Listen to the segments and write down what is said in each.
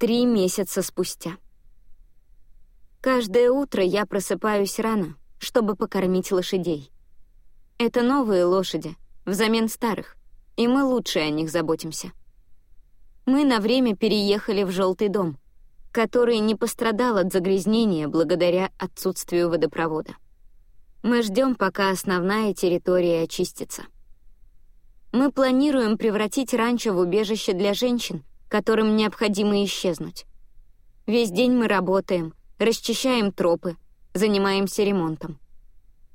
Три месяца спустя. Каждое утро я просыпаюсь рано, чтобы покормить лошадей. Это новые лошади, взамен старых, и мы лучше о них заботимся. Мы на время переехали в желтый дом, который не пострадал от загрязнения благодаря отсутствию водопровода. Мы ждем, пока основная территория очистится. Мы планируем превратить ранчо в убежище для женщин, которым необходимо исчезнуть. Весь день мы работаем, расчищаем тропы, занимаемся ремонтом.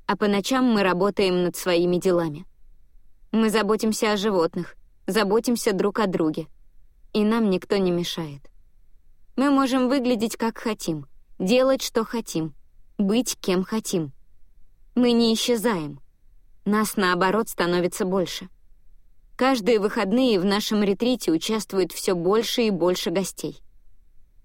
А по ночам мы работаем над своими делами. Мы заботимся о животных, заботимся друг о друге. И нам никто не мешает. Мы можем выглядеть как хотим, делать, что хотим, быть кем хотим. Мы не исчезаем. Нас, наоборот, становится больше. Каждые выходные в нашем ретрите участвует все больше и больше гостей.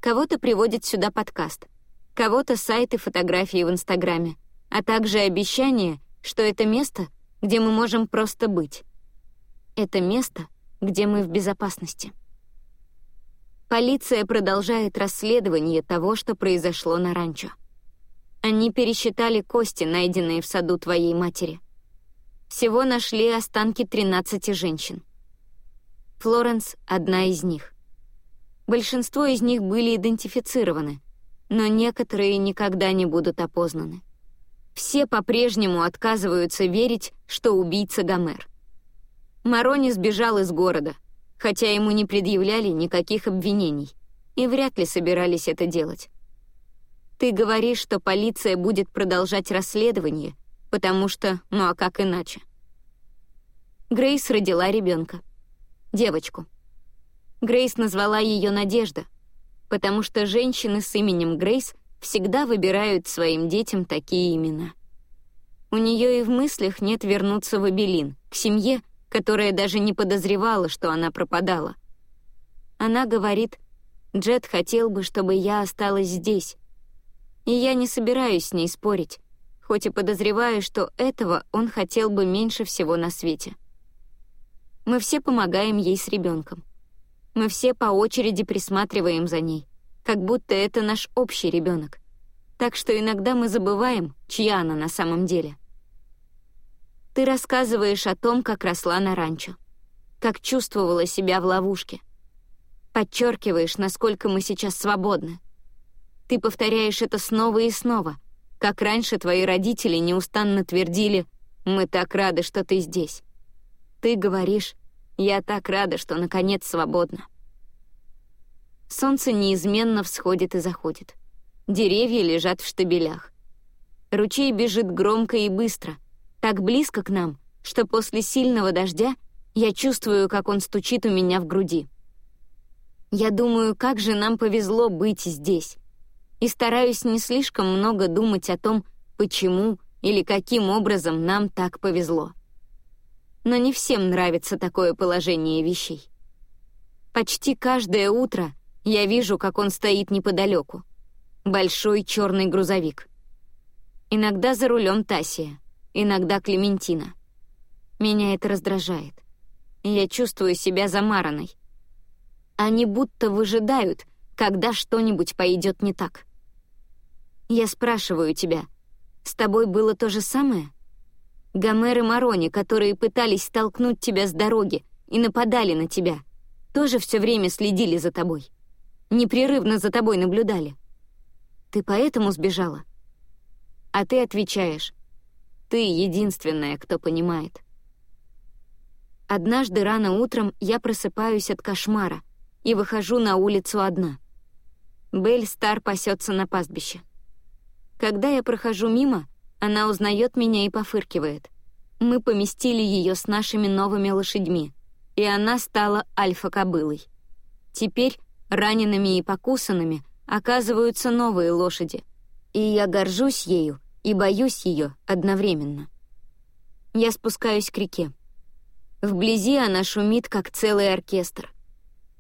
Кого-то приводит сюда подкаст, кого-то сайты фотографии в Инстаграме, а также обещание, что это место, где мы можем просто быть. Это место, где мы в безопасности. Полиция продолжает расследование того, что произошло на ранчо. Они пересчитали кости, найденные в саду твоей матери. Всего нашли останки 13 женщин. Флоренс — одна из них. Большинство из них были идентифицированы, но некоторые никогда не будут опознаны. Все по-прежнему отказываются верить, что убийца Гомер. Марони сбежал из города — хотя ему не предъявляли никаких обвинений и вряд ли собирались это делать. Ты говоришь, что полиция будет продолжать расследование, потому что, ну а как иначе? Грейс родила ребенка, девочку. Грейс назвала ее Надежда, потому что женщины с именем Грейс всегда выбирают своим детям такие имена. У нее и в мыслях нет вернуться в Абелин, к семье, которая даже не подозревала, что она пропадала. Она говорит, Джет хотел бы, чтобы я осталась здесь. И я не собираюсь с ней спорить, хоть и подозреваю, что этого он хотел бы меньше всего на свете. Мы все помогаем ей с ребенком. Мы все по очереди присматриваем за ней, как будто это наш общий ребенок. Так что иногда мы забываем, чья она на самом деле. Ты рассказываешь о том, как росла на ранчо, как чувствовала себя в ловушке. Подчеркиваешь, насколько мы сейчас свободны. Ты повторяешь это снова и снова, как раньше твои родители неустанно твердили «Мы так рады, что ты здесь». Ты говоришь «Я так рада, что наконец свободна». Солнце неизменно всходит и заходит. Деревья лежат в штабелях. Ручей бежит громко и быстро — так близко к нам, что после сильного дождя я чувствую, как он стучит у меня в груди. Я думаю, как же нам повезло быть здесь. И стараюсь не слишком много думать о том, почему или каким образом нам так повезло. Но не всем нравится такое положение вещей. Почти каждое утро я вижу, как он стоит неподалеку. Большой черный грузовик. Иногда за рулем Тасия иногда Клементина. Меня это раздражает. Я чувствую себя замаранной. Они будто выжидают, когда что-нибудь пойдет не так. Я спрашиваю тебя, с тобой было то же самое? Гомер и Марони, которые пытались столкнуть тебя с дороги и нападали на тебя, тоже все время следили за тобой. Непрерывно за тобой наблюдали. Ты поэтому сбежала? А ты отвечаешь, ты единственная, кто понимает. Однажды рано утром я просыпаюсь от кошмара и выхожу на улицу одна. Белль Стар пасется на пастбище. Когда я прохожу мимо, она узнает меня и пофыркивает. Мы поместили ее с нашими новыми лошадьми, и она стала альфа-кобылой. Теперь ранеными и покусанными оказываются новые лошади, и я горжусь ею и боюсь ее одновременно. Я спускаюсь к реке. Вблизи она шумит, как целый оркестр.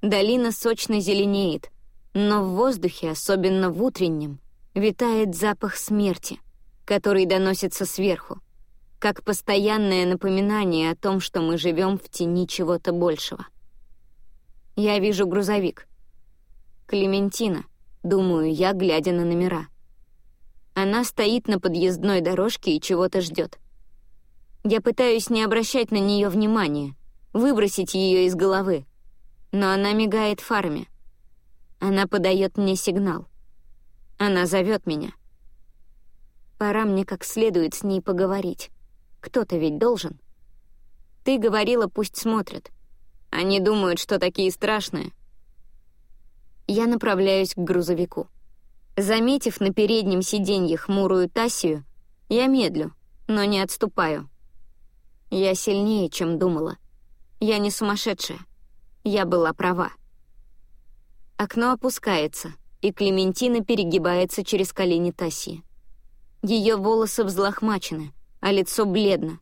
Долина сочно зеленеет, но в воздухе, особенно в утреннем, витает запах смерти, который доносится сверху, как постоянное напоминание о том, что мы живем в тени чего-то большего. Я вижу грузовик. Клементина, думаю я, глядя на номера. Она стоит на подъездной дорожке и чего-то ждет. Я пытаюсь не обращать на нее внимания, выбросить ее из головы, но она мигает фарами. Она подает мне сигнал. Она зовет меня. Пора мне как следует с ней поговорить. Кто-то ведь должен. Ты говорила, пусть смотрят. Они думают, что такие страшные. Я направляюсь к грузовику. Заметив на переднем сиденье хмурую Тассию, я медлю, но не отступаю. Я сильнее, чем думала. Я не сумасшедшая. Я была права. Окно опускается, и Клементина перегибается через колени Тассии. Ее волосы взлохмачены, а лицо бледно,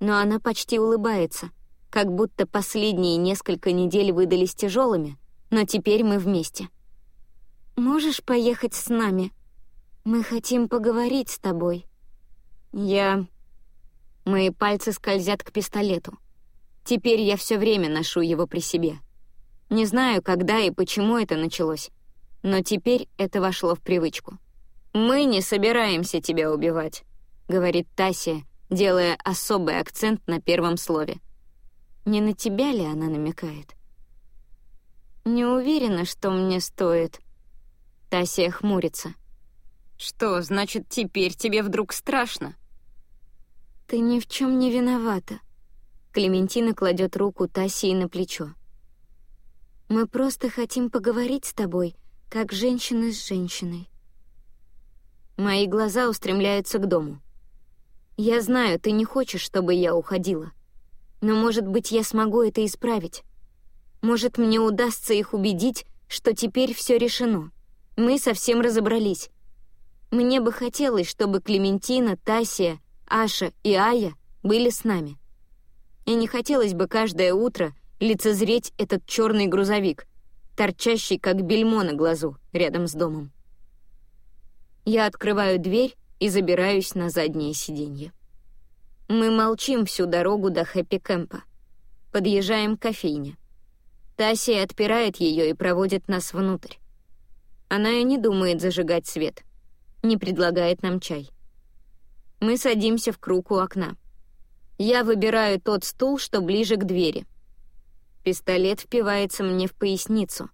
но она почти улыбается, как будто последние несколько недель выдались тяжелыми, но теперь мы вместе. «Можешь поехать с нами? Мы хотим поговорить с тобой». «Я...» Мои пальцы скользят к пистолету. Теперь я все время ношу его при себе. Не знаю, когда и почему это началось, но теперь это вошло в привычку. «Мы не собираемся тебя убивать», — говорит Тася, делая особый акцент на первом слове. Не на тебя ли она намекает? Не уверена, что мне стоит. Тася хмурится. Что, значит, теперь тебе вдруг страшно? Ты ни в чем не виновата. Клементина кладет руку Тассии на плечо. Мы просто хотим поговорить с тобой, как женщина с женщиной. Мои глаза устремляются к дому. Я знаю, ты не хочешь, чтобы я уходила. Но, может быть, я смогу это исправить. Может, мне удастся их убедить, что теперь все решено. Мы совсем разобрались. Мне бы хотелось, чтобы Клементина, Тасия, Аша и Ая были с нами. И не хотелось бы каждое утро лицезреть этот черный грузовик, торчащий как бельмо на глазу рядом с домом. Я открываю дверь и забираюсь на заднее сиденье. Мы молчим всю дорогу до хэппи-кэмпа. Подъезжаем к кофейне. Тася отпирает ее и проводит нас внутрь. Она и не думает зажигать свет. Не предлагает нам чай. Мы садимся в круг у окна. Я выбираю тот стул, что ближе к двери — Пистолет впивается мне в поясницу,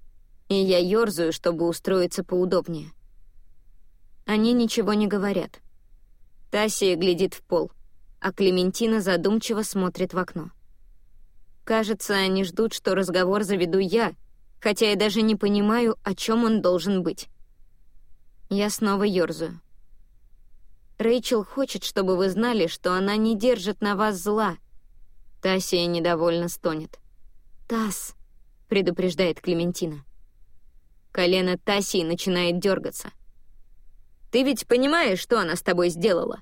и я ёрзаю, чтобы устроиться поудобнее. Они ничего не говорят. Тасия глядит в пол, а Клементина задумчиво смотрит в окно. Кажется, они ждут, что разговор заведу я, хотя я даже не понимаю, о чем он должен быть. Я снова ёрзаю. Рэйчел хочет, чтобы вы знали, что она не держит на вас зла. Тасия недовольно стонет. «Тасс», — предупреждает Клементина. Колено Тассии начинает дергаться. «Ты ведь понимаешь, что она с тобой сделала?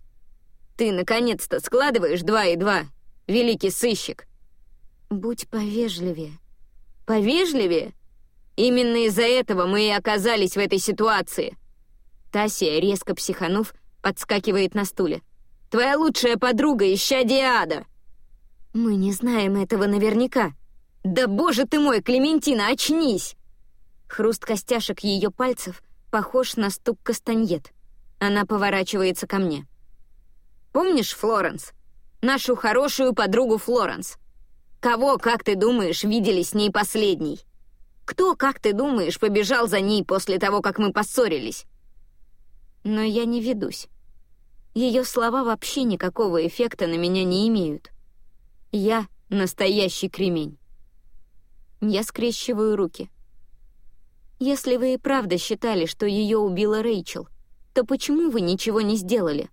Ты, наконец-то, складываешь два и два, великий сыщик!» «Будь повежливее». «Повежливее? Именно из-за этого мы и оказались в этой ситуации!» Тасия, резко психанув, подскакивает на стуле. «Твоя лучшая подруга, ища Диада!» «Мы не знаем этого наверняка», «Да боже ты мой, Клементина, очнись!» Хруст костяшек ее пальцев похож на стук кастаньет. Она поворачивается ко мне. «Помнишь Флоренс? Нашу хорошую подругу Флоренс? Кого, как ты думаешь, видели с ней последней? Кто, как ты думаешь, побежал за ней после того, как мы поссорились?» Но я не ведусь. Ее слова вообще никакого эффекта на меня не имеют. Я — настоящий кремень. Я скрещиваю руки. Если вы и правда считали, что ее убила Рэйчел, то почему вы ничего не сделали?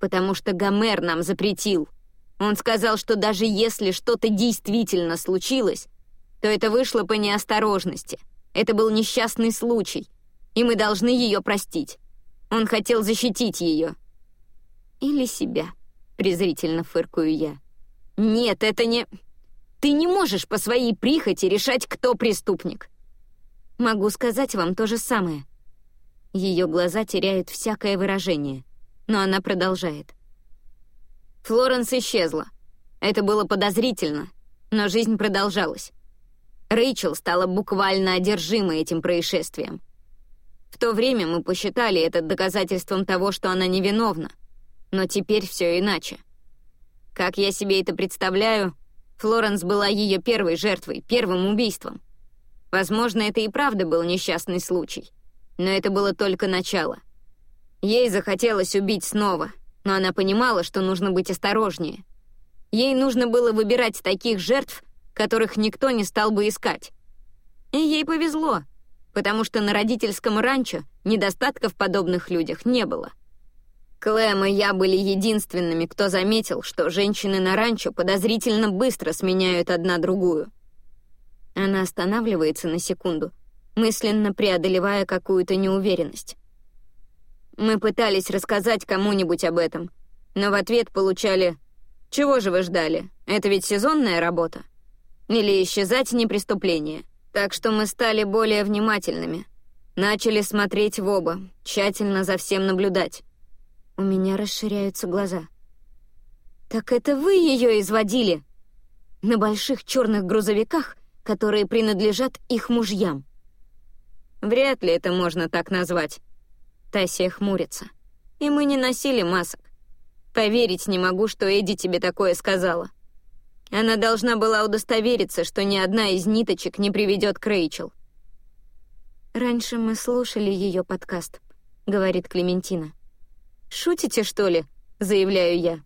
Потому что Гомер нам запретил. Он сказал, что даже если что-то действительно случилось, то это вышло по неосторожности. Это был несчастный случай, и мы должны ее простить. Он хотел защитить ее. Или себя, презрительно фыркую я. Нет, это не... Ты не можешь по своей прихоти решать, кто преступник. Могу сказать вам то же самое. Ее глаза теряют всякое выражение, но она продолжает. Флоренс исчезла. Это было подозрительно, но жизнь продолжалась. Рэйчел стала буквально одержимой этим происшествием. В то время мы посчитали это доказательством того, что она невиновна. Но теперь все иначе. Как я себе это представляю, Флоренс была ее первой жертвой, первым убийством. Возможно, это и правда был несчастный случай. Но это было только начало. Ей захотелось убить снова, но она понимала, что нужно быть осторожнее. Ей нужно было выбирать таких жертв, которых никто не стал бы искать. И ей повезло, потому что на родительском ранчо недостатков в подобных людях не было. Клэм и я были единственными, кто заметил, что женщины на ранчо подозрительно быстро сменяют одна другую. Она останавливается на секунду, мысленно преодолевая какую-то неуверенность. Мы пытались рассказать кому-нибудь об этом, но в ответ получали «Чего же вы ждали? Это ведь сезонная работа?» Или «Исчезать не преступление». Так что мы стали более внимательными. Начали смотреть в оба, тщательно за всем наблюдать. У меня расширяются глаза. «Так это вы ее изводили?» «На больших черных грузовиках, которые принадлежат их мужьям». «Вряд ли это можно так назвать». Тасия хмурится. «И мы не носили масок. Поверить не могу, что Эдди тебе такое сказала». Она должна была удостовериться, что ни одна из ниточек не приведет к Рэйчел. «Раньше мы слушали ее подкаст», — говорит Клементина. «Шутите, что ли?» — заявляю я.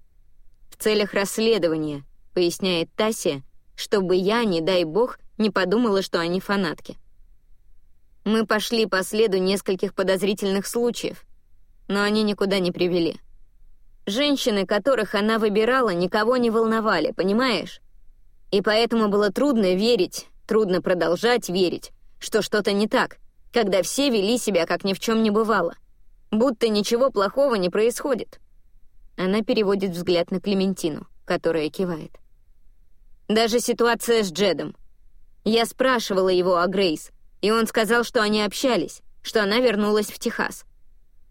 «В целях расследования», — поясняет Тасия, чтобы я, не дай бог, не подумала, что они фанатки. Мы пошли по следу нескольких подозрительных случаев, но они никуда не привели. Женщины, которых она выбирала, никого не волновали, понимаешь? И поэтому было трудно верить, трудно продолжать верить, что что-то не так, когда все вели себя, как ни в чем не бывало. Будто ничего плохого не происходит. Она переводит взгляд на Клементину, которая кивает. Даже ситуация с Джедом. Я спрашивала его о Грейс, и он сказал, что они общались, что она вернулась в Техас.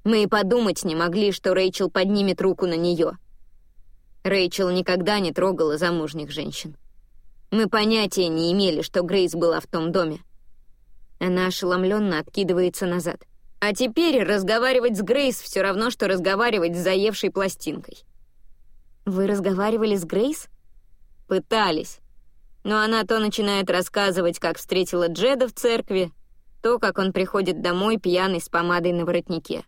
Мы и подумать не могли, что Рэйчел поднимет руку на нее. Рэйчел никогда не трогала замужних женщин. Мы понятия не имели, что Грейс была в том доме. Она ошеломленно откидывается назад. А теперь разговаривать с Грейс все равно, что разговаривать с заевшей пластинкой. Вы разговаривали с Грейс? Пытались. Но она то начинает рассказывать, как встретила Джеда в церкви, то, как он приходит домой пьяный с помадой на воротнике.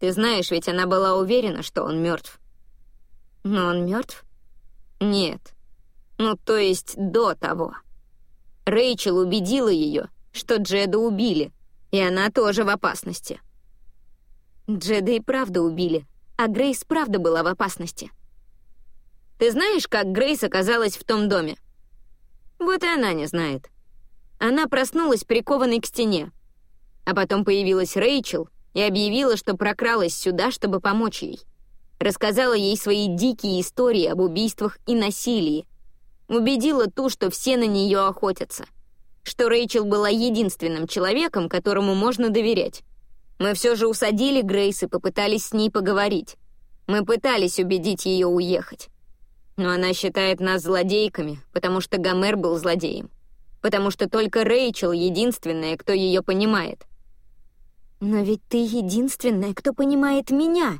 Ты знаешь, ведь она была уверена, что он мертв. Но он мертв? Нет. Ну, то есть до того. Рэйчел убедила ее, что Джеда убили, и она тоже в опасности. Джеда и правда убили, а Грейс правда была в опасности. Ты знаешь, как Грейс оказалась в том доме? Вот и она не знает. Она проснулась прикованной к стене. А потом появилась Рэйчел и объявила, что прокралась сюда, чтобы помочь ей. Рассказала ей свои дикие истории об убийствах и насилии. Убедила ту, что все на нее охотятся. Что Рэйчел была единственным человеком, которому можно доверять. Мы все же усадили Грейс и попытались с ней поговорить. Мы пытались убедить ее уехать. Но она считает нас злодейками, потому что Гомер был злодеем. Потому что только Рэйчел единственная, кто ее понимает — но ведь ты единственная, кто понимает меня.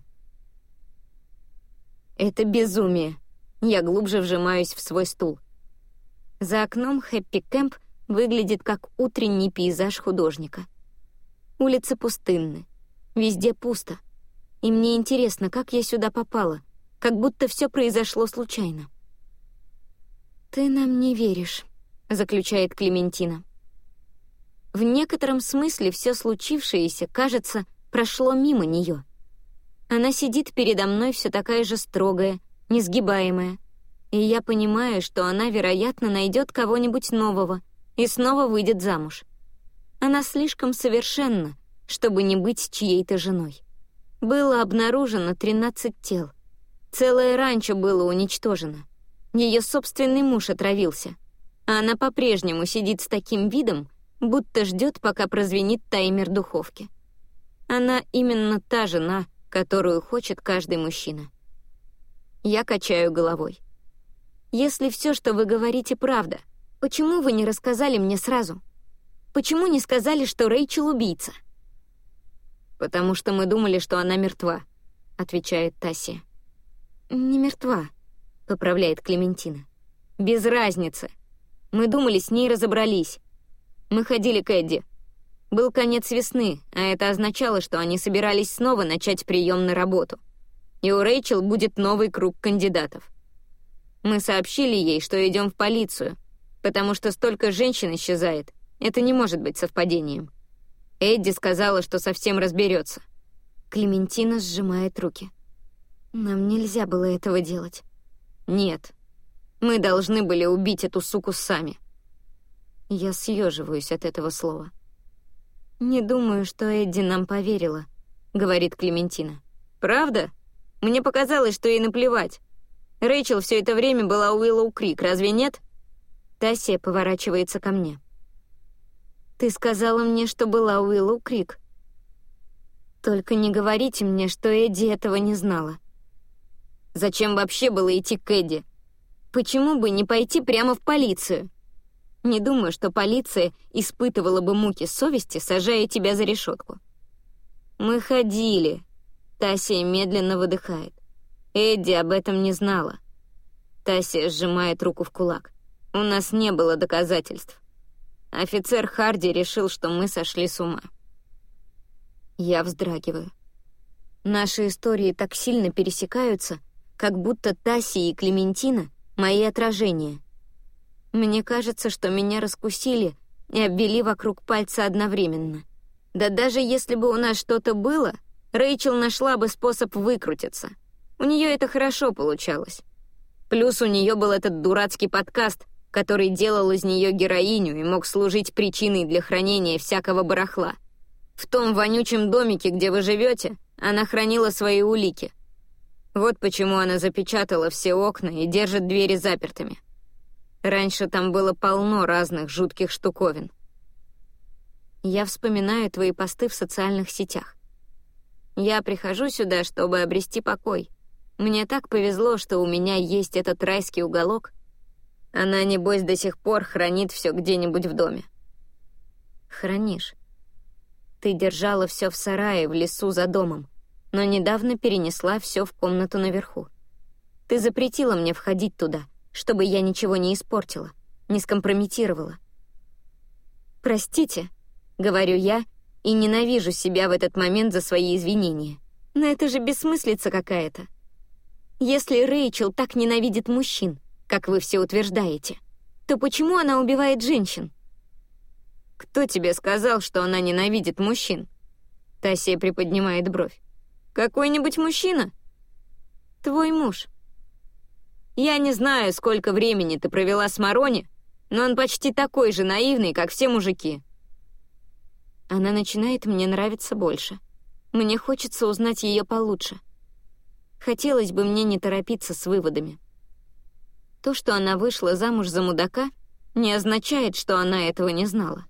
Это безумие. Я глубже вжимаюсь в свой стул. За окном Хэппи Кэмп выглядит как утренний пейзаж художника. Улицы пустынны. Везде пусто. И мне интересно, как я сюда попала, как будто все произошло случайно. «Ты нам не веришь», — заключает Клементина. В некотором смысле все случившееся, кажется, прошло мимо нее. Она сидит передо мной все такая же строгая, несгибаемая, и я понимаю, что она, вероятно, найдет кого-нибудь нового и снова выйдет замуж. Она слишком совершенна, чтобы не быть чьей-то женой. Было обнаружено 13 тел. Целое ранчо было уничтожено. Ее собственный муж отравился. А она по-прежнему сидит с таким видом, будто ждет, пока прозвенит таймер духовки. Она именно та жена, которую хочет каждый мужчина. Я качаю головой. Если все, что вы говорите, правда, Почему вы не рассказали мне сразу? Почему не сказали, что Рэйчел убийца?» «Потому что мы думали, что она мертва», — отвечает Тасси. «Не мертва», — поправляет Клементина. «Без разницы. Мы думали, с ней разобрались. Мы ходили к Эдди. Был конец весны, а это означало, что они собирались снова начать прием на работу. И у Рэйчел будет новый круг кандидатов. Мы сообщили ей, что идем в полицию, потому что столько женщин исчезает. Это не может быть совпадением. Эдди сказала, что совсем разберется. Клементина сжимает руки. Нам нельзя было этого делать. Нет. Мы должны были убить эту суку сами. Я съеживаюсь от этого слова. «Не думаю, что Эдди нам поверила», — говорит Клементина. «Правда? Мне показалось, что ей наплевать. Рэйчел все это время была у Уиллоу Крик, разве нет?» Тассия поворачивается ко мне. «Ты сказала мне, что была у Уиллоу Крик. Только не говорите мне, что Эдди этого не знала». «Зачем вообще было идти к Эдди?» «Почему бы не пойти прямо в полицию?» Не думаю, что полиция испытывала бы муки совести, сажая тебя за решетку. Мы ходили. Тасия медленно выдыхает. Эдди об этом не знала. Тасия сжимает руку в кулак. У нас не было доказательств. Офицер Харди решил, что мы сошли с ума. Я вздрагиваю. Наши истории так сильно пересекаются, как будто Таси и Клементина — мои отражения. Мне кажется, что меня раскусили и обвели вокруг пальца одновременно. Да даже если бы у нас что-то было, Рэйчел нашла бы способ выкрутиться. У нее это хорошо получалось. Плюс у нее был этот дурацкий подкаст, который делал из нее героиню и мог служить причиной для хранения всякого барахла. В том вонючем домике, где вы живете, она хранила свои улики. Вот почему она запечатала все окна и держит двери запертыми. Раньше там было полно разных жутких штуковин. Я вспоминаю твои посты в социальных сетях. Я прихожу сюда, чтобы обрести покой. Мне так повезло, что у меня есть этот райский уголок. Она, небось, до сих пор хранит все где-нибудь в доме. Хранишь. Ты держала все в сарае, в лесу за домом, но недавно перенесла все в комнату наверху. Ты запретила мне входить туда — чтобы я ничего не испортила, не скомпрометировала. «Простите», — говорю я, и ненавижу себя в этот момент за свои извинения. Но это же бессмыслица какая-то. Если Рэйчел так ненавидит мужчин, как вы все утверждаете, то почему она убивает женщин? «Кто тебе сказал, что она ненавидит мужчин?» Тасия приподнимает бровь. «Какой-нибудь мужчина?» «Твой муж», я не знаю, сколько времени ты провела с Марони, но он почти такой же наивный, как все мужики». Она начинает мне нравиться больше. Мне хочется узнать ее получше. Хотелось бы мне не торопиться с выводами. То, что она вышла замуж за мудака, не означает, что она этого не знала.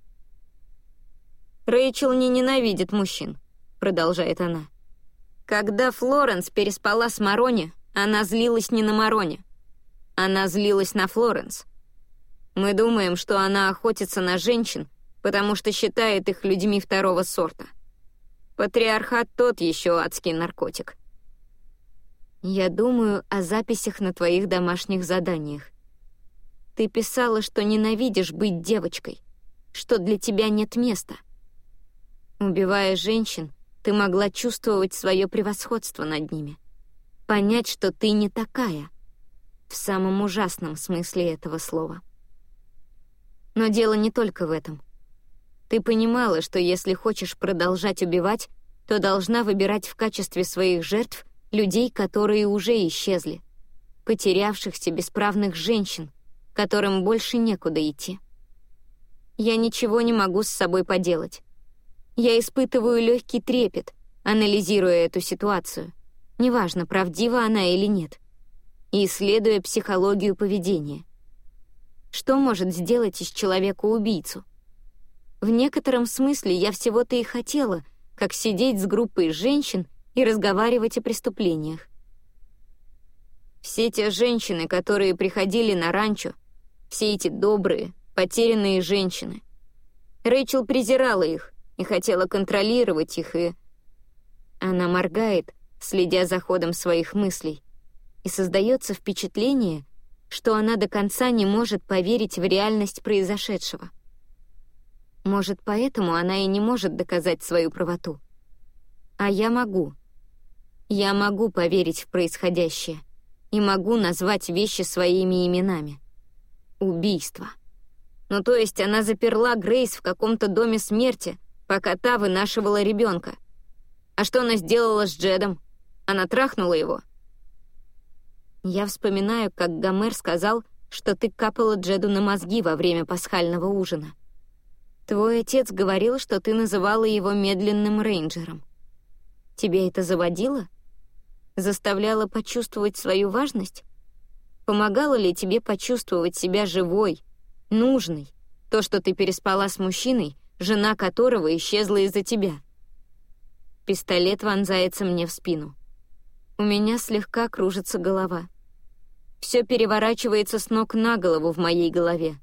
«Рэйчел не ненавидит мужчин», — продолжает она. «Когда Флоренс переспала с Марони, она злилась не на Мароне. Она злилась на Флоренс. Мы думаем, что она охотится на женщин, потому что считает их людьми второго сорта. Патриархат тот еще адский наркотик. Я думаю о записях на твоих домашних заданиях. Ты писала, что ненавидишь быть девочкой, что для тебя нет места. Убивая женщин, ты могла чувствовать свое превосходство над ними, понять, что ты не такая — в самом ужасном смысле этого слова. Но дело не только в этом. Ты понимала, что если хочешь продолжать убивать, то должна выбирать в качестве своих жертв людей, которые уже исчезли, потерявшихся бесправных женщин, которым больше некуда идти. Я ничего не могу с собой поделать. Я испытываю легкий трепет, анализируя эту ситуацию. Неважно, правдива она или нет и исследуя психологию поведения. Что может сделать из человека убийцу? В некотором смысле я всего-то и хотела, как сидеть с группой женщин и разговаривать о преступлениях. Все те женщины, которые приходили на ранчо, все эти добрые, потерянные женщины. Рэйчел презирала их и хотела контролировать их, и... Она моргает, следя за ходом своих мыслей, и создается впечатление, что она до конца не может поверить в реальность произошедшего. Может, поэтому она и не может доказать свою правоту. А я могу. Я могу поверить в происходящее и могу назвать вещи своими именами. Убийство. Ну то есть она заперла Грейс в каком-то доме смерти, пока та вынашивала ребенка. А что она сделала с Джедом? Она трахнула его. Я вспоминаю, как Гомер сказал, что ты капала Джеду на мозги во время пасхального ужина. Твой отец говорил, что ты называла его медленным рейнджером. Тебе это заводило? Заставляло почувствовать свою важность? Помогало ли тебе почувствовать себя живой, нужной, то, что ты переспала с мужчиной, жена которого исчезла из-за тебя? Пистолет вонзается мне в спину. У меня слегка кружится голова. Все переворачивается с ног на голову в моей голове,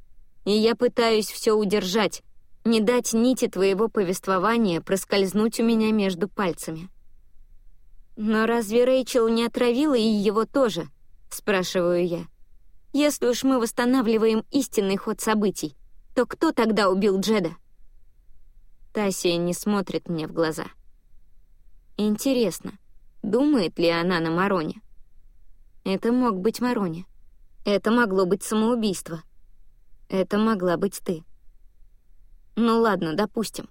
и я пытаюсь все удержать, не дать нити твоего повествования проскользнуть у меня между пальцами. «Но разве Рэйчел не отравила и его тоже?» — спрашиваю я. «Если уж мы восстанавливаем истинный ход событий, то кто тогда убил Джеда?» Тасия не смотрит мне в глаза. Интересно, думает ли она на Мароне? Это мог быть Мароне. Это могло быть самоубийство. Это могла быть ты. Ну ладно, допустим.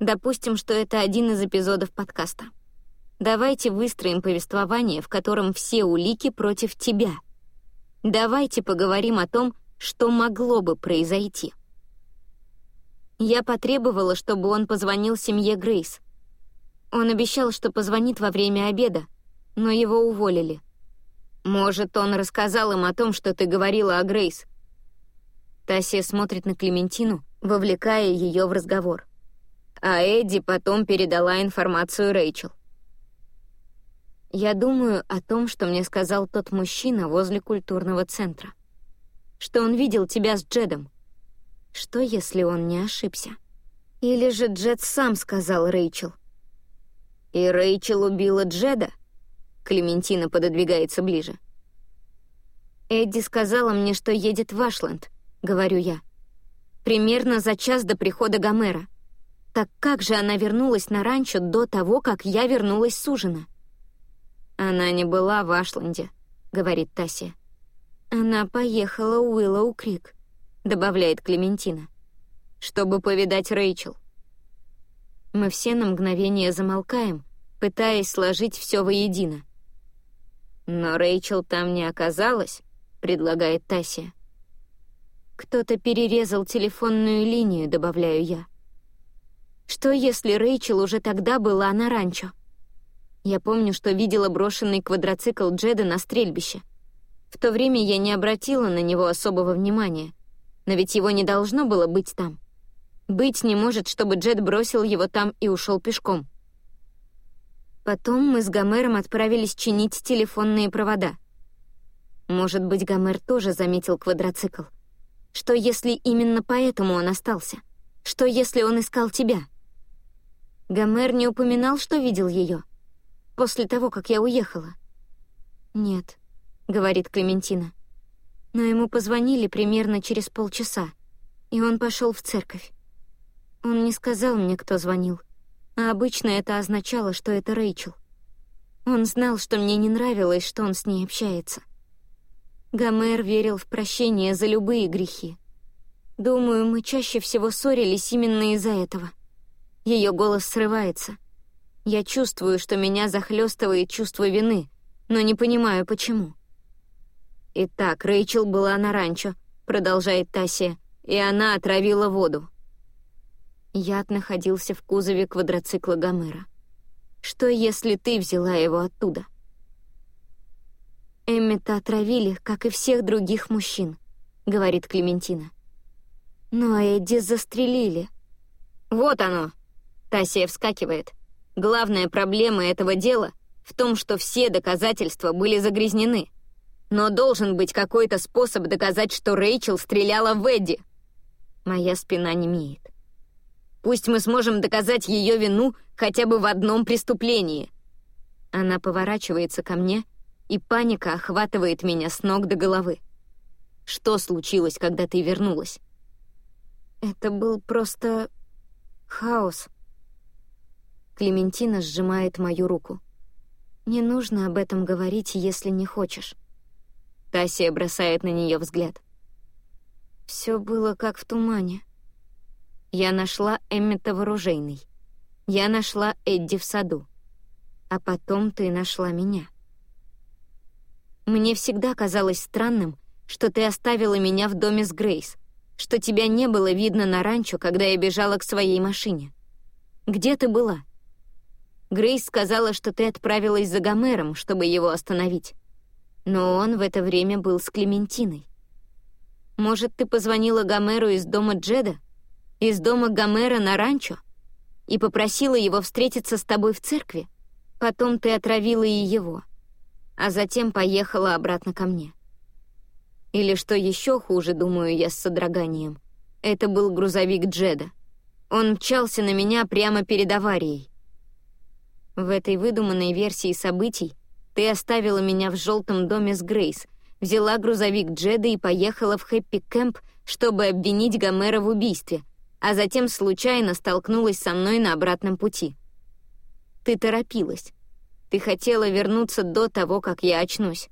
Допустим, что это один из эпизодов подкаста. Давайте выстроим повествование, в котором все улики против тебя. Давайте поговорим о том, что могло бы произойти. Я потребовала, чтобы он позвонил семье Грейс. Он обещал, что позвонит во время обеда, но его уволили. Может, он рассказал им о том, что ты говорила о Грейс. Тасия смотрит на Клементину, вовлекая ее в разговор. А Эдди потом передала информацию Рэйчел. Я думаю о том, что мне сказал тот мужчина возле культурного центра. Что он видел тебя с Джедом. Что, если он не ошибся? Или же Джед сам сказал Рэйчел? И Рэйчел убила Джеда? Клементина пододвигается ближе. Эдди сказала мне, что едет в Ашленд, говорю я. Примерно за час до прихода Гомера. Так как же она вернулась на ранчо до того, как я вернулась с ужина? «Она не была в Ашланде», — говорит Тася. «Она поехала у Уиллоу Крик», — добавляет Клементина, «чтобы повидать Рэйчел». Мы все на мгновение замолкаем, пытаясь сложить все воедино. «Но Рэйчел там не оказалась», — предлагает Тася. «Кто-то перерезал телефонную линию», — добавляю я. «Что, если Рэйчел уже тогда была на ранчо?» Я помню, что видела брошенный квадроцикл Джеда на стрельбище. В то время я не обратила на него особого внимания. Но ведь его не должно было быть там. Быть не может, чтобы Джед бросил его там и ушел пешком. Потом мы с Гомером отправились чинить телефонные провода. Может быть, Гомер тоже заметил квадроцикл. Что если именно поэтому он остался? Что если он искал тебя? Гомер не упоминал, что видел ее после того, как я уехала?» «Нет», — говорит Клементина. Но ему позвонили примерно через полчаса, и он пошел в церковь. Он не сказал мне, кто звонил, а обычно это означало, что это Рэйчел. Он знал, что мне не нравилось, что он с ней общается. Гомер верил в прощение за любые грехи. Думаю, мы чаще всего ссорились именно из-за этого. Ее голос срывается. Я чувствую, что меня захлестывает чувство вины, но не понимаю, почему. «Итак, Рэйчел была на ранчо», — продолжает Тася, «и она отравила воду». Яд находился в кузове квадроцикла Гомера. «Что, если ты взяла его оттуда?» «Эммета отравили, как и всех других мужчин», — говорит Клементина. «Но Эдди застрелили». «Вот оно!» — Тасия вскакивает — Главная проблема этого дела в том, что все доказательства были загрязнены. Но должен быть какой-то способ доказать, что Рэйчел стреляла в Эдди. Моя спина немеет. Пусть мы сможем доказать ее вину хотя бы в одном преступлении. Она поворачивается ко мне, и паника охватывает меня с ног до головы. Что случилось, когда ты вернулась? Это был просто хаос. Клементина сжимает мою руку. Не нужно об этом говорить, если не хочешь. Тасия бросает на нее взгляд. Все было как в тумане. Я нашла Эммета вооружейной. Я нашла Эдди в саду. А потом ты нашла меня. Мне всегда казалось странным, что ты оставила меня в доме с Грейс, что тебя не было видно на ранчо, когда я бежала к своей машине. Где ты была? Грейс сказала, что ты отправилась за Гомером, чтобы его остановить. Но он в это время был с Клементиной. Может, ты позвонила Гомеру из дома Джеда? Из дома Гомера на ранчо? И попросила его встретиться с тобой в церкви? Потом ты отравила и его. А затем поехала обратно ко мне. Или что еще хуже, думаю я с содроганием, это был грузовик Джеда. Он мчался на меня прямо перед аварией. В этой выдуманной версии событий ты оставила меня в желтом доме с Грейс, взяла грузовик Джеда и поехала в Хэппи Кэмп, чтобы обвинить Гомера в убийстве, а затем случайно столкнулась со мной на обратном пути. Ты торопилась. Ты хотела вернуться до того, как я очнусь.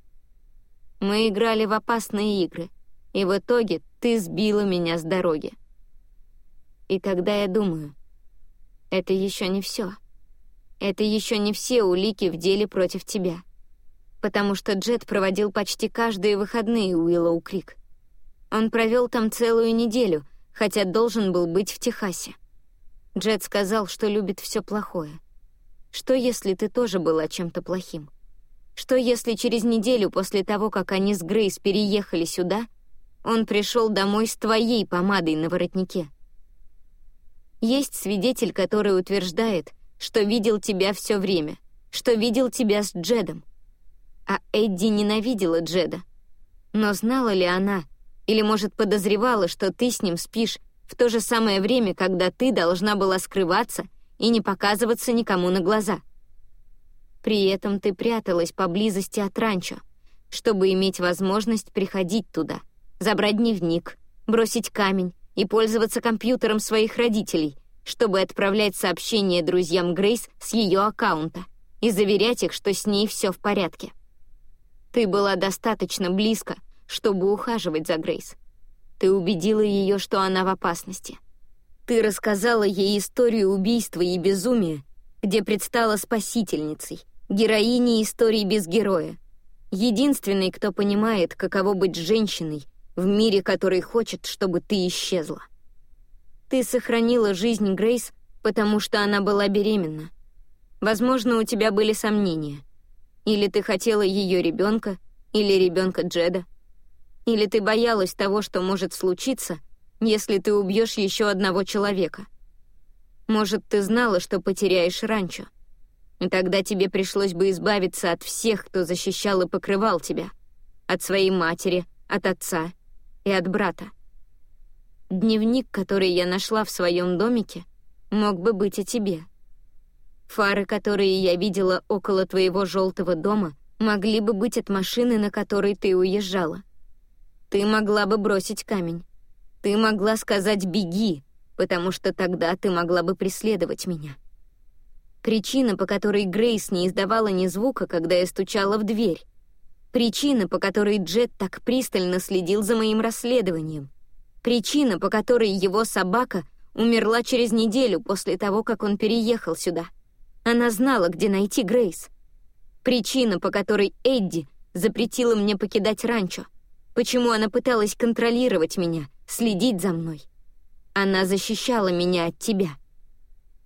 Мы играли в опасные игры, и в итоге ты сбила меня с дороги. И тогда я думаю, это еще не все. Это еще не все улики в деле против тебя. Потому что Джет проводил почти каждые выходные у Уиллоу Крик. Он провел там целую неделю, хотя должен был быть в Техасе. Джет сказал, что любит все плохое. Что если ты тоже была чем-то плохим? Что если через неделю после того, как они с Грейс переехали сюда, он пришел домой с твоей помадой на воротнике? Есть свидетель, который утверждает, что видел тебя все время, что видел тебя с Джедом. А Эдди ненавидела Джеда. Но знала ли она, или, может, подозревала, что ты с ним спишь в то же самое время, когда ты должна была скрываться и не показываться никому на глаза? При этом ты пряталась поблизости от ранчо, чтобы иметь возможность приходить туда, забрать дневник, бросить камень и пользоваться компьютером своих родителей, чтобы отправлять сообщения друзьям Грейс с ее аккаунта и заверять их, что с ней все в порядке. Ты была достаточно близко, чтобы ухаживать за Грейс. Ты убедила ее, что она в опасности. Ты рассказала ей историю убийства и безумия, где предстала спасительницей, героиней истории без героя, единственной, кто понимает, каково быть женщиной в мире, который хочет, чтобы ты исчезла. Ты сохранила жизнь Грейс, потому что она была беременна. Возможно, у тебя были сомнения. Или ты хотела ее ребенка, или ребенка Джеда. Или ты боялась того, что может случиться, если ты убьешь еще одного человека. Может, ты знала, что потеряешь ранчо. И тогда тебе пришлось бы избавиться от всех, кто защищал и покрывал тебя. От своей матери, от отца и от брата. Дневник, который я нашла в своем домике, мог бы быть о тебе. Фары, которые я видела около твоего желтого дома, могли бы быть от машины, на которой ты уезжала. Ты могла бы бросить камень. Ты могла сказать «беги», потому что тогда ты могла бы преследовать меня. Причина, по которой Грейс не издавала ни звука, когда я стучала в дверь. Причина, по которой Джет так пристально следил за моим расследованием — Причина, по которой его собака умерла через неделю после того, как он переехал сюда. Она знала, где найти Грейс. Причина, по которой Эдди запретила мне покидать ранчо. Почему она пыталась контролировать меня, следить за мной. Она защищала меня от тебя.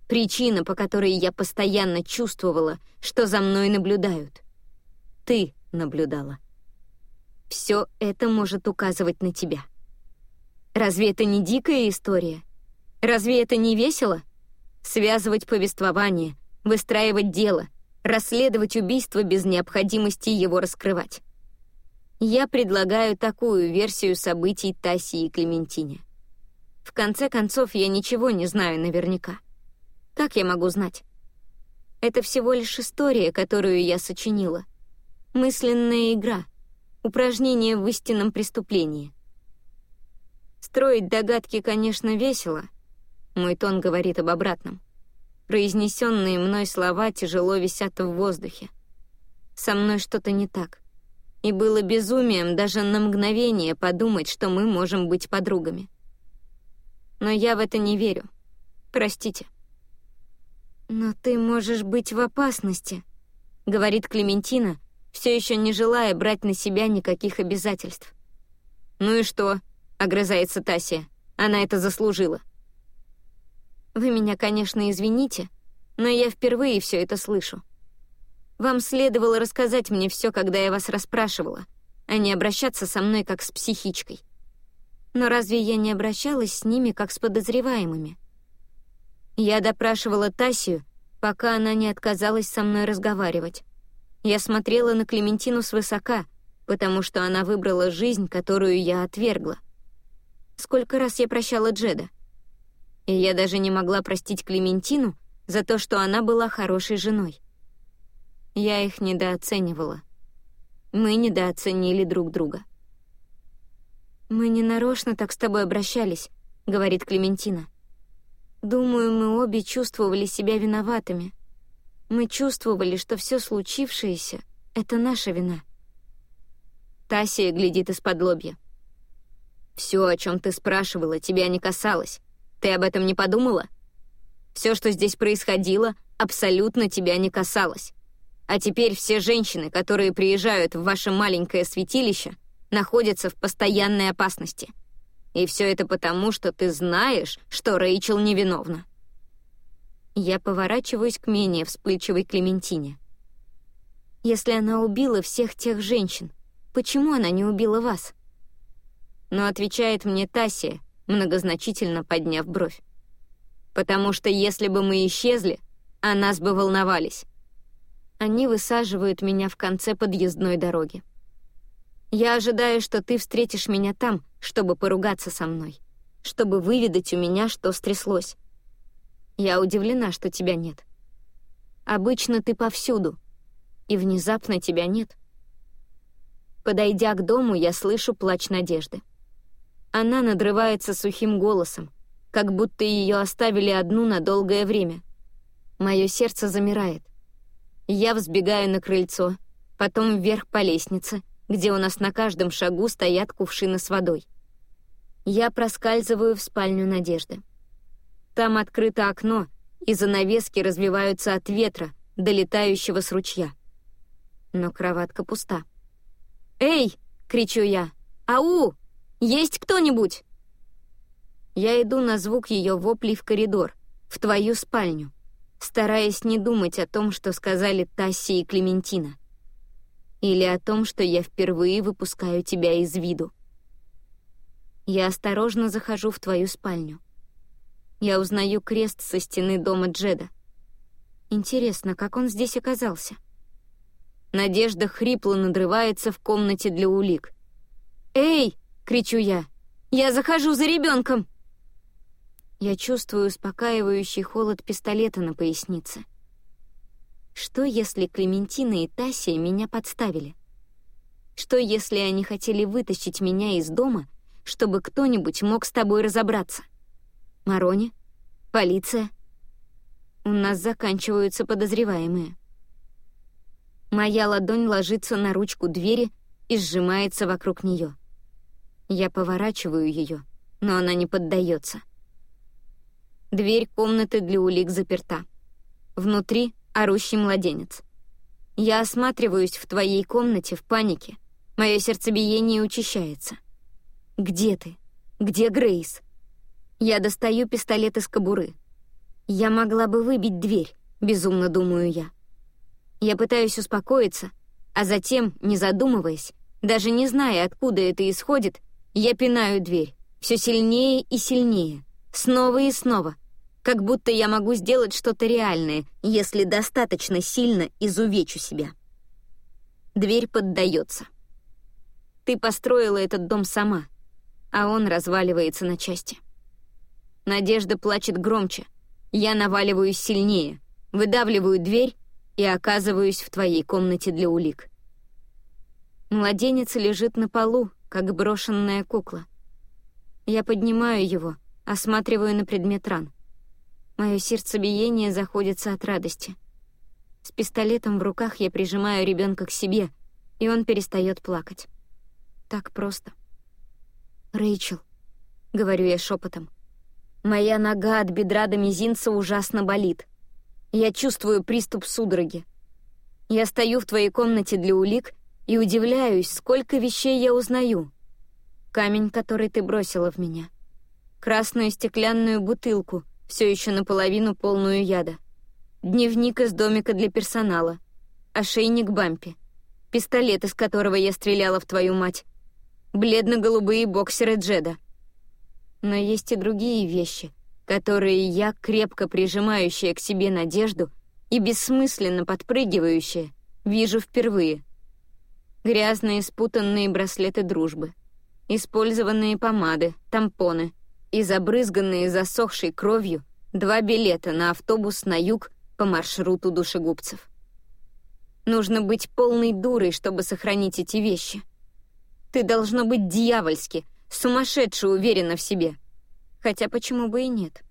Причина, по которой я постоянно чувствовала, что за мной наблюдают. Ты наблюдала. Все это может указывать на тебя. Разве это не дикая история? Разве это не весело? Связывать повествование, выстраивать дело, расследовать убийство без необходимости его раскрывать. Я предлагаю такую версию событий Таси и Клементине. В конце концов, я ничего не знаю наверняка. Как я могу знать? Это всего лишь история, которую я сочинила. Мысленная игра. Упражнение в истинном преступлении. Строить догадки, конечно, весело. Мой тон говорит об обратном. Произнесенные мной слова тяжело висят в воздухе. Со мной что-то не так. И было безумием даже на мгновение подумать, что мы можем быть подругами. Но я в это не верю. Простите. «Но ты можешь быть в опасности», — говорит Клементина, все еще не желая брать на себя никаких обязательств. «Ну и что?» — огрызается Тасия. «Она это заслужила». «Вы меня, конечно, извините, но я впервые все это слышу. Вам следовало рассказать мне все, когда я вас расспрашивала, а не обращаться со мной как с психичкой. Но разве я не обращалась с ними как с подозреваемыми?» Я допрашивала Тасию, пока она не отказалась со мной разговаривать. Я смотрела на Клементину свысока, потому что она выбрала жизнь, которую я отвергла. Сколько раз я прощала Джеда? И я даже не могла простить Клементину за то, что она была хорошей женой. Я их недооценивала. Мы недооценили друг друга. «Мы не нарочно так с тобой обращались», — говорит Клементина. Думаю, мы обе чувствовали себя виноватыми. Мы чувствовали, что все случившееся — это наша вина. Тасия глядит из-под лобья. «Все, о чем ты спрашивала, тебя не касалось. Ты об этом не подумала? Все, что здесь происходило, абсолютно тебя не касалось. А теперь все женщины, которые приезжают в ваше маленькое святилище, находятся в постоянной опасности». И все это потому, что ты знаешь, что Рэйчел невиновна. Я поворачиваюсь к менее вспыльчивой Клементине. Если она убила всех тех женщин, почему она не убила вас? Но отвечает мне Тасия, многозначительно подняв бровь. Потому что если бы мы исчезли, о нас бы волновались. Они высаживают меня в конце подъездной дороги. Я ожидаю, что ты встретишь меня там, чтобы поругаться со мной, чтобы выведать у меня, что стряслось. Я удивлена, что тебя нет. Обычно ты повсюду, и внезапно тебя нет. Подойдя к дому, я слышу плач Надежды. Она надрывается сухим голосом, как будто ее оставили одну на долгое время. Мое сердце замирает. Я взбегаю на крыльцо, потом вверх по лестнице, где у нас на каждом шагу стоят кувшины с водой. Я проскальзываю в спальню Надежды. Там открыто окно, и занавески развиваются от ветра, долетающего с ручья. Но кроватка пуста. «Эй!» — кричу я. «Ау! Есть кто-нибудь?» Я иду на звук ее воплей в коридор, в твою спальню, стараясь не думать о том, что сказали Тасси и Клементина. Или о том, что я впервые выпускаю тебя из виду. Я осторожно захожу в твою спальню. Я узнаю крест со стены дома Джеда. Интересно, как он здесь оказался? Надежда хрипло надрывается в комнате для улик. «Эй!» — кричу я. «Я захожу за ребенком!» Я чувствую успокаивающий холод пистолета на пояснице. Что, если Клементина и Тасия меня подставили? Что, если они хотели вытащить меня из дома чтобы кто-нибудь мог с тобой разобраться. Марони? Полиция? У нас заканчиваются подозреваемые. Моя ладонь ложится на ручку двери и сжимается вокруг нее. Я поворачиваю ее, но она не поддается. Дверь комнаты для улик заперта. Внутри — орущий младенец. Я осматриваюсь в твоей комнате в панике. Мое сердцебиение учащается. «Где ты? Где Грейс?» Я достаю пистолет из кобуры. Я могла бы выбить дверь, безумно думаю я. Я пытаюсь успокоиться, а затем, не задумываясь, даже не зная, откуда это исходит, я пинаю дверь, все сильнее и сильнее, снова и снова, как будто я могу сделать что-то реальное, если достаточно сильно изувечу себя. Дверь поддается. Ты построила этот дом сама — а он разваливается на части. Надежда плачет громче. Я наваливаюсь сильнее, выдавливаю дверь и оказываюсь в твоей комнате для улик. Младенец лежит на полу, как брошенная кукла. Я поднимаю его, осматриваю на предмет ран. Мое сердцебиение заходится от радости. С пистолетом в руках я прижимаю ребенка к себе, и он перестает плакать. Так просто. «Рэйчел», — говорю я шепотом, — «моя нога от бедра до мизинца ужасно болит. Я чувствую приступ судороги. Я стою в твоей комнате для улик и удивляюсь, сколько вещей я узнаю. Камень, который ты бросила в меня. Красную стеклянную бутылку, все еще наполовину полную яда. Дневник из домика для персонала. Ошейник Бампи. Пистолет, из которого я стреляла в твою мать. Бледно-голубые боксеры Джеда. Но есть и другие вещи, которые я, крепко прижимающая к себе надежду и бессмысленно подпрыгивающая, вижу впервые. Грязные спутанные браслеты дружбы, использованные помады, тампоны и забрызганные засохшей кровью два билета на автобус на юг по маршруту душегубцев. Нужно быть полной дурой, чтобы сохранить эти вещи. Ты должно быть дьявольски, сумасшедше уверена в себе — Хотя почему бы и нет?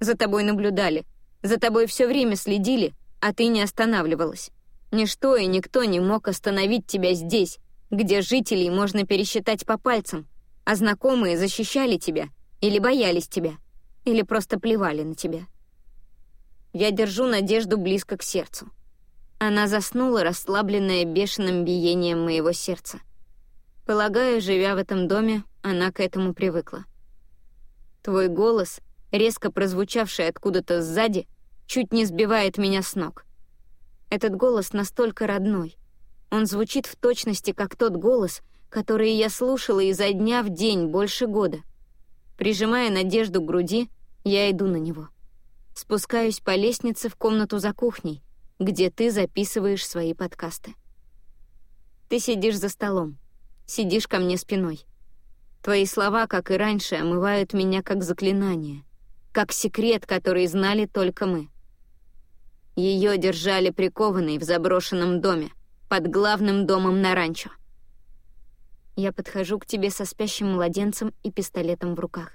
За тобой наблюдали, за тобой все время следили, а ты не останавливалась. Ничто и никто не мог остановить тебя здесь, где жителей можно пересчитать по пальцам, а знакомые защищали тебя или боялись тебя, или просто плевали на тебя. Я держу надежду близко к сердцу. Она заснула, расслабленная бешеным биением моего сердца. Полагаю, живя в этом доме, она к этому привыкла. Твой голос, резко прозвучавший откуда-то сзади, чуть не сбивает меня с ног. Этот голос настолько родной. Он звучит в точности, как тот голос, который я слушала изо дня в день больше года. Прижимая надежду к груди, я иду на него. Спускаюсь по лестнице в комнату за кухней, где ты записываешь свои подкасты. Ты сидишь за столом, сидишь ко мне спиной. Твои слова, как и раньше, омывают меня как заклинание, как секрет, который знали только мы. Ее держали прикованной в заброшенном доме, под главным домом на ранчо. Я подхожу к тебе со спящим младенцем и пистолетом в руках.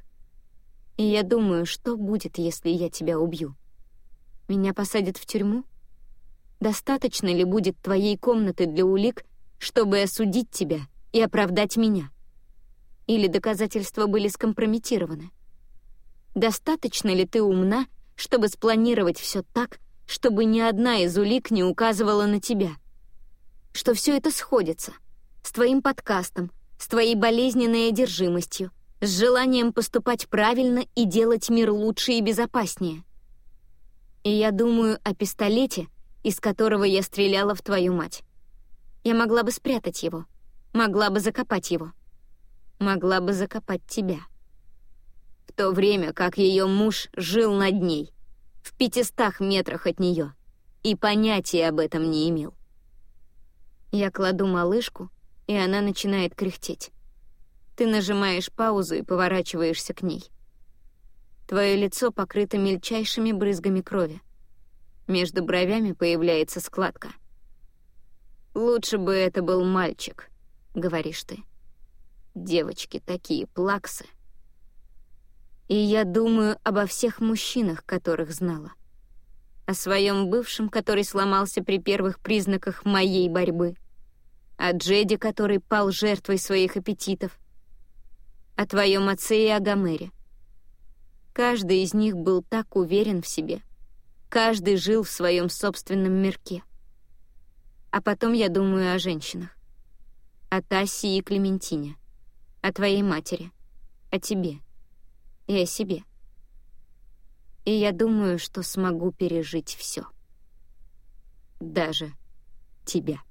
И я думаю, что будет, если я тебя убью? Меня посадят в тюрьму? Достаточно ли будет твоей комнаты для улик, чтобы осудить тебя и оправдать меня? или доказательства были скомпрометированы? Достаточно ли ты умна, чтобы спланировать все так, чтобы ни одна из улик не указывала на тебя? Что все это сходится с твоим подкастом, с твоей болезненной одержимостью, с желанием поступать правильно и делать мир лучше и безопаснее. И я думаю о пистолете, из которого я стреляла в твою мать. Я могла бы спрятать его, могла бы закопать его могла бы закопать тебя. В то время как ее муж жил над ней, в пятистах метрах от нее, и понятия об этом не имел. Я кладу малышку, и она начинает кряхтеть. Ты нажимаешь паузу и поворачиваешься к ней. Твое лицо покрыто мельчайшими брызгами крови. Между бровями появляется складка. «Лучше бы это был мальчик», — говоришь ты. Девочки такие плаксы. И я думаю обо всех мужчинах, которых знала. О своем бывшем, который сломался при первых признаках моей борьбы. О Джеди, который пал жертвой своих аппетитов. О твоем отце и о Гомере. Каждый из них был так уверен в себе. Каждый жил в своем собственном мирке. А потом я думаю о женщинах. О Тассе и Клементине о твоей матери, о тебе и о себе. И я думаю, что смогу пережить все. Даже тебя.